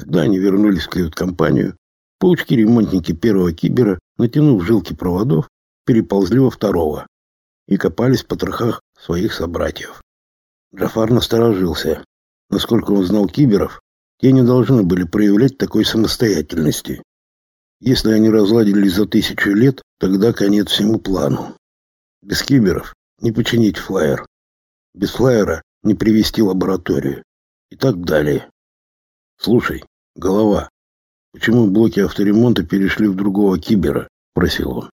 Когда они вернулись в кают-компанию, паучки-ремонтники первого кибера, натянув жилки проводов, переползли во второго и копались в потрохах своих собратьев. Джафар насторожился. Насколько он знал киберов, те не должны были проявлять такой самостоятельности. Если они разладились за тысячу лет, тогда конец всему плану. Без киберов не починить флайер. Без флайера не привести лабораторию. И так далее. Слушай, голова, почему блоки авторемонта перешли в другого кибера? Просил он.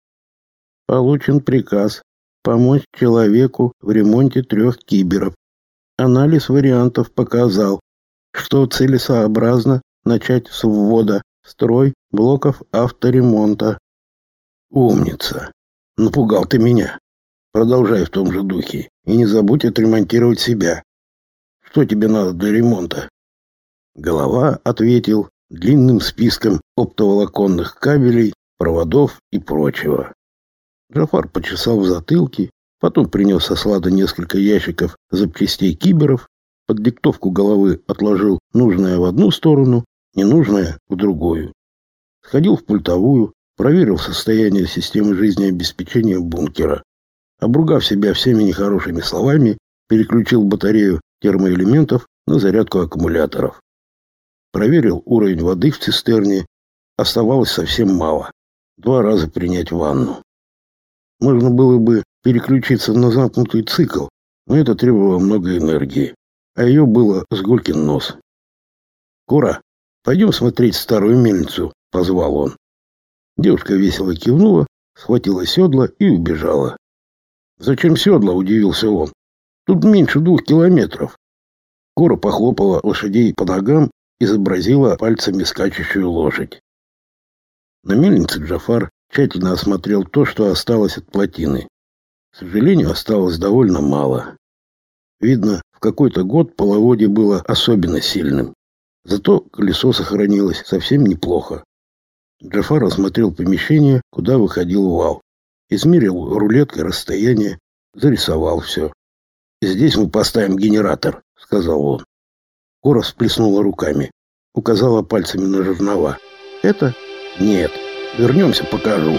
Получен приказ помочь человеку в ремонте трех киберов. Анализ вариантов показал, что целесообразно начать с ввода в строй блоков авторемонта. Умница. Напугал ты меня. Продолжай в том же духе и не забудь отремонтировать себя. Что тебе надо для ремонта? Голова ответил длинным списком оптоволоконных кабелей, проводов и прочего. Джафар почесал в затылке, потом принес со склада несколько ящиков запчастей киберов, под диктовку головы отложил нужное в одну сторону, ненужное в другую. Сходил в пультовую, проверил состояние системы жизнеобеспечения бункера. Обругав себя всеми нехорошими словами, переключил батарею термоэлементов на зарядку аккумуляторов. Проверил уровень воды в цистерне. Оставалось совсем мало. Два раза принять ванну. Можно было бы переключиться на замкнутый цикл, но это требовало много энергии, а ее было с Голькин нос. «Кора, пойдем смотреть старую мельницу», — позвал он. Девушка весело кивнула, схватила седла и убежала. «Зачем седла?» — удивился он. «Тут меньше двух километров». Кора похлопала лошадей по ногам, изобразила пальцами скачущую лошадь. На мельнице Джафар тщательно осмотрел то, что осталось от плотины. К сожалению, осталось довольно мало. Видно, в какой-то год половодье было особенно сильным. Зато колесо сохранилось совсем неплохо. Джафар осмотрел помещение, куда выходил вал. Измерил рулеткой расстояние, зарисовал все. «Здесь мы поставим генератор», — сказал он. Кора всплеснула руками, указала пальцами на жернова. «Это? Нет. Вернемся, покажу».